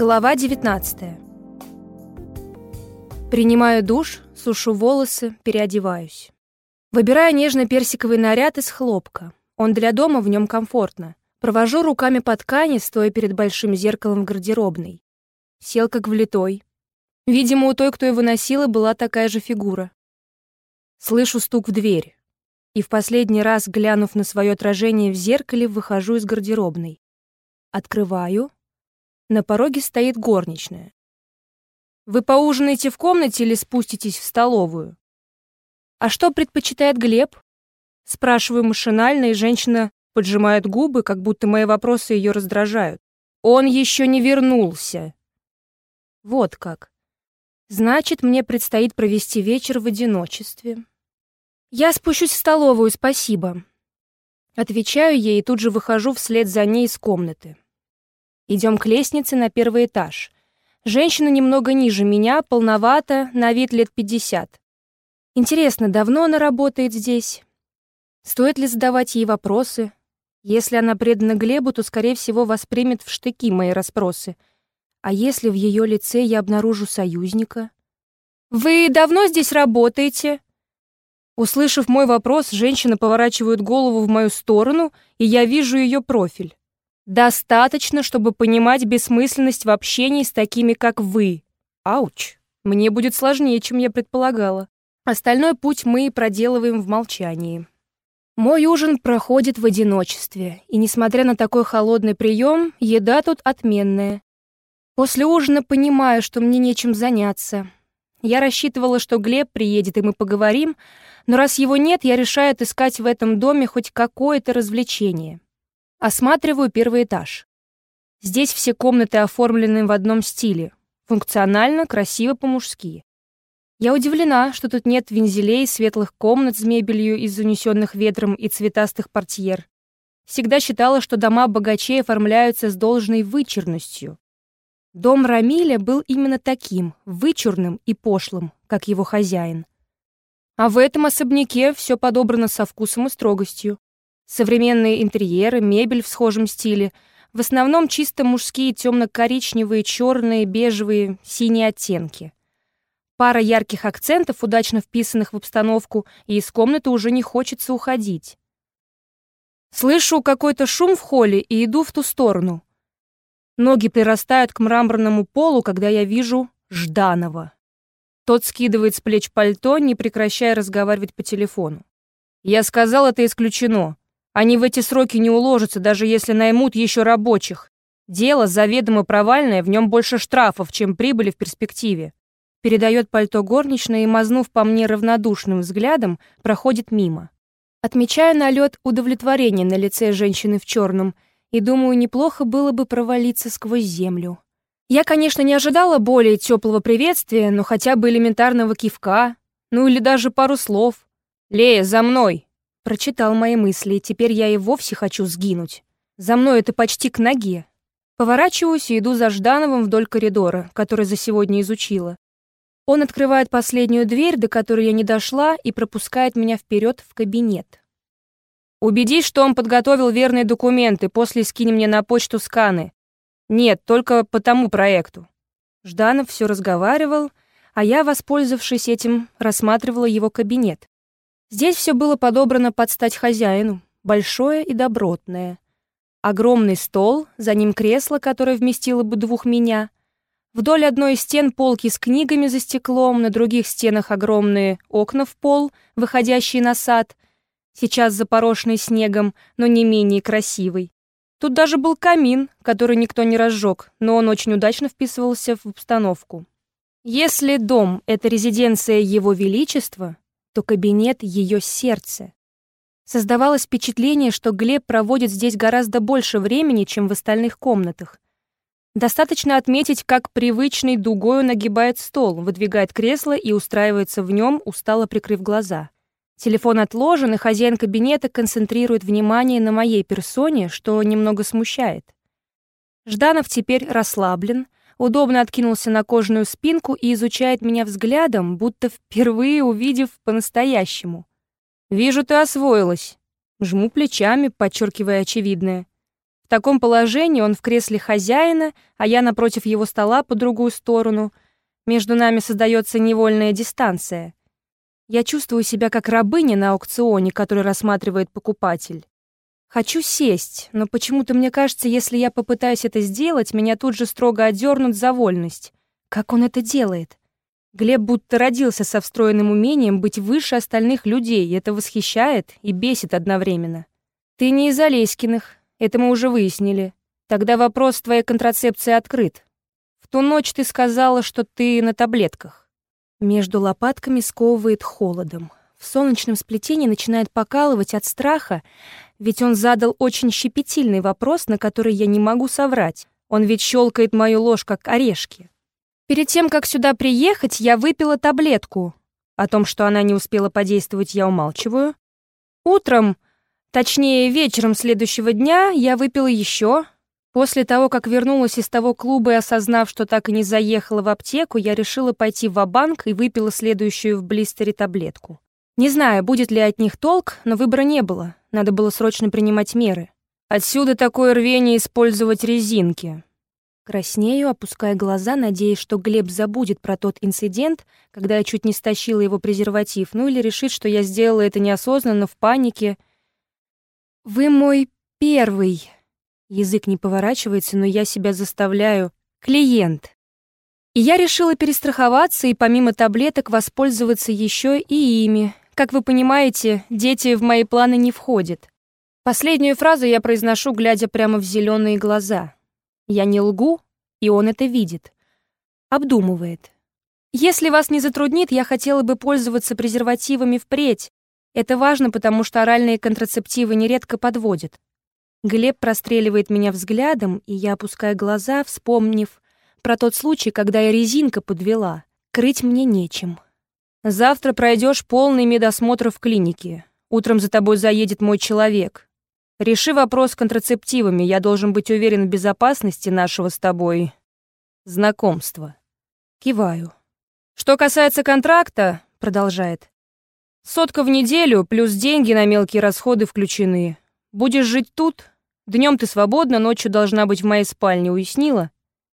Глава 19. Принимаю душ, сушу волосы, переодеваюсь. Выбираю нежно-персиковый наряд из хлопка. Он для дома, в нем комфортно. Провожу руками по ткани, стоя перед большим зеркалом в гардеробной. Сел как влитой. Видимо, у той, кто его носила, была такая же фигура. Слышу стук в дверь. И в последний раз, глянув на свое отражение в зеркале, выхожу из гардеробной. Открываю на пороге стоит горничная. «Вы поужинаете в комнате или спуститесь в столовую?» «А что предпочитает Глеб?» Спрашиваю машинально, и женщина поджимает губы, как будто мои вопросы ее раздражают. «Он еще не вернулся!» Вот как. Значит, мне предстоит провести вечер в одиночестве. Я спущусь в столовую, спасибо. Отвечаю ей и тут же выхожу вслед за ней из комнаты. Идем к лестнице на первый этаж. Женщина немного ниже меня, полновата, на вид лет 50. Интересно, давно она работает здесь? Стоит ли задавать ей вопросы? Если она предана Глебу, то, скорее всего, воспримет в штыки мои расспросы. А если в ее лице я обнаружу союзника? «Вы давно здесь работаете?» Услышав мой вопрос, женщина поворачивает голову в мою сторону, и я вижу ее профиль. Достаточно, чтобы понимать бессмысленность в общении с такими, как вы. Ауч. Мне будет сложнее, чем я предполагала. Остальной путь мы проделываем в молчании. Мой ужин проходит в одиночестве, и, несмотря на такой холодный прием, еда тут отменная. После ужина понимаю, что мне нечем заняться. Я рассчитывала, что Глеб приедет, и мы поговорим, но раз его нет, я решаю отыскать в этом доме хоть какое-то развлечение. Осматриваю первый этаж. Здесь все комнаты оформлены в одном стиле. Функционально, красиво по-мужски. Я удивлена, что тут нет вензелей, светлых комнат с мебелью из унесенных ветром и цветастых портьер. Всегда считала, что дома богачей оформляются с должной вычурностью. Дом Рамиля был именно таким, вычурным и пошлым, как его хозяин. А в этом особняке все подобрано со вкусом и строгостью. Современные интерьеры, мебель в схожем стиле, в основном чисто мужские темно-коричневые, черные, бежевые, синие оттенки. Пара ярких акцентов, удачно вписанных в обстановку, и из комнаты уже не хочется уходить. Слышу какой-то шум в холле и иду в ту сторону. Ноги прирастают к мраморному полу, когда я вижу Жданова. Тот скидывает с плеч пальто, не прекращая разговаривать по телефону. «Я сказал, это исключено. Они в эти сроки не уложатся, даже если наймут еще рабочих. Дело заведомо провальное, в нем больше штрафов, чем прибыли в перспективе. Передает пальто горничной и, мазнув по мне равнодушным взглядом, проходит мимо. Отмечаю налет удовлетворения на лице женщины в черном и думаю, неплохо было бы провалиться сквозь землю. Я, конечно, не ожидала более теплого приветствия, но хотя бы элементарного кивка, ну или даже пару слов. «Лея, за мной!» Прочитал мои мысли, и теперь я и вовсе хочу сгинуть. За мной это почти к ноге. Поворачиваюсь и иду за Ждановым вдоль коридора, который за сегодня изучила. Он открывает последнюю дверь, до которой я не дошла, и пропускает меня вперед в кабинет. «Убедись, что он подготовил верные документы, после скинь мне на почту сканы. Нет, только по тому проекту». Жданов все разговаривал, а я, воспользовавшись этим, рассматривала его кабинет. Здесь все было подобрано под стать хозяину, большое и добротное. Огромный стол, за ним кресло, которое вместило бы двух меня. Вдоль одной из стен полки с книгами за стеклом, на других стенах огромные окна в пол, выходящие на сад, сейчас запорошенный снегом, но не менее красивый. Тут даже был камин, который никто не разжег, но он очень удачно вписывался в обстановку. Если дом — это резиденция Его Величества, то кабинет — ее сердце. Создавалось впечатление, что Глеб проводит здесь гораздо больше времени, чем в остальных комнатах. Достаточно отметить, как привычный дугой нагибает стол, выдвигает кресло и устраивается в нем, устало прикрыв глаза. Телефон отложен, и хозяин кабинета концентрирует внимание на моей персоне, что немного смущает. Жданов теперь расслаблен, удобно откинулся на кожаную спинку и изучает меня взглядом, будто впервые увидев по-настоящему. «Вижу, ты освоилась». Жму плечами, подчеркивая очевидное. «В таком положении он в кресле хозяина, а я напротив его стола по другую сторону. Между нами создается невольная дистанция. Я чувствую себя как рабыня на аукционе, который рассматривает покупатель. Хочу сесть, но почему-то мне кажется, если я попытаюсь это сделать, меня тут же строго одернут за вольность. Как он это делает? Глеб будто родился со встроенным умением быть выше остальных людей, и это восхищает и бесит одновременно. Ты не из Олеськиных, это мы уже выяснили. Тогда вопрос твоей контрацепции открыт. В ту ночь ты сказала, что ты на таблетках. Между лопатками сковывает холодом. В солнечном сплетении начинает покалывать от страха, ведь он задал очень щепетильный вопрос, на который я не могу соврать. Он ведь щелкает мою ложь, как орешки. Перед тем, как сюда приехать, я выпила таблетку. О том, что она не успела подействовать, я умалчиваю. Утром, точнее, вечером следующего дня, я выпила еще. После того, как вернулась из того клуба и осознав, что так и не заехала в аптеку, я решила пойти в банк и выпила следующую в блистере таблетку. Не знаю, будет ли от них толк, но выбора не было. Надо было срочно принимать меры. Отсюда такое рвение использовать резинки. Краснею, опуская глаза, надеясь, что Глеб забудет про тот инцидент, когда я чуть не стащила его презерватив, ну или решит, что я сделала это неосознанно, в панике. «Вы мой первый...» Язык не поворачивается, но я себя заставляю. «Клиент». И я решила перестраховаться и помимо таблеток воспользоваться еще и ими, как вы понимаете, дети в мои планы не входят. Последнюю фразу я произношу, глядя прямо в зеленые глаза. Я не лгу, и он это видит. Обдумывает. Если вас не затруднит, я хотела бы пользоваться презервативами впредь. Это важно, потому что оральные контрацептивы нередко подводят. Глеб простреливает меня взглядом, и я опускаю глаза, вспомнив про тот случай, когда я резинка подвела. Крыть мне нечем. Завтра пройдешь полный медосмотр в клинике. Утром за тобой заедет мой человек. Реши вопрос с контрацептивами. Я должен быть уверен в безопасности нашего с тобой знакомства. Киваю. Что касается контракта, продолжает. Сотка в неделю плюс деньги на мелкие расходы включены. Будешь жить тут? Днем ты свободна, ночью должна быть в моей спальне, уяснила?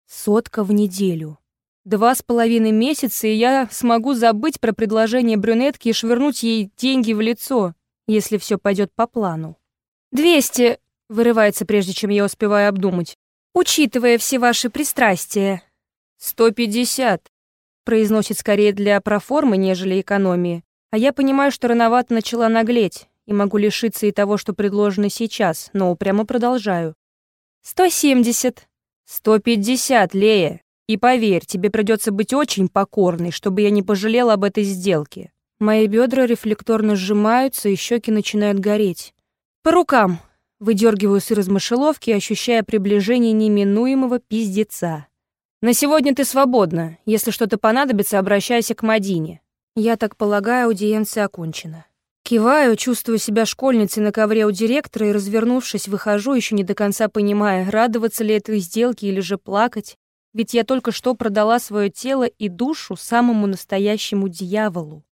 Сотка в неделю. Два с половиной месяца, и я смогу забыть про предложение брюнетки и швырнуть ей деньги в лицо, если все пойдет по плану. «Двести!» — вырывается, прежде чем я успеваю обдумать. «Учитывая все ваши пристрастия». «Сто пятьдесят!» — произносит скорее для проформы, нежели экономии. А я понимаю, что рановато начала наглеть, и могу лишиться и того, что предложено сейчас, но упрямо продолжаю. «Сто семьдесят!» «Сто пятьдесят, Лея!» И поверь, тебе придется быть очень покорной, чтобы я не пожалела об этой сделке. Мои бедра рефлекторно сжимаются, и щеки начинают гореть. По рукам. Выдергиваюсь из мышеловки, ощущая приближение неминуемого пиздеца. На сегодня ты свободна. Если что-то понадобится, обращайся к Мадине. Я так полагаю, аудиенция окончена. Киваю, чувствую себя школьницей на ковре у директора и, развернувшись, выхожу, еще не до конца понимая, радоваться ли этой сделке или же плакать. Ведь я только что продала свое тело и душу самому настоящему дьяволу.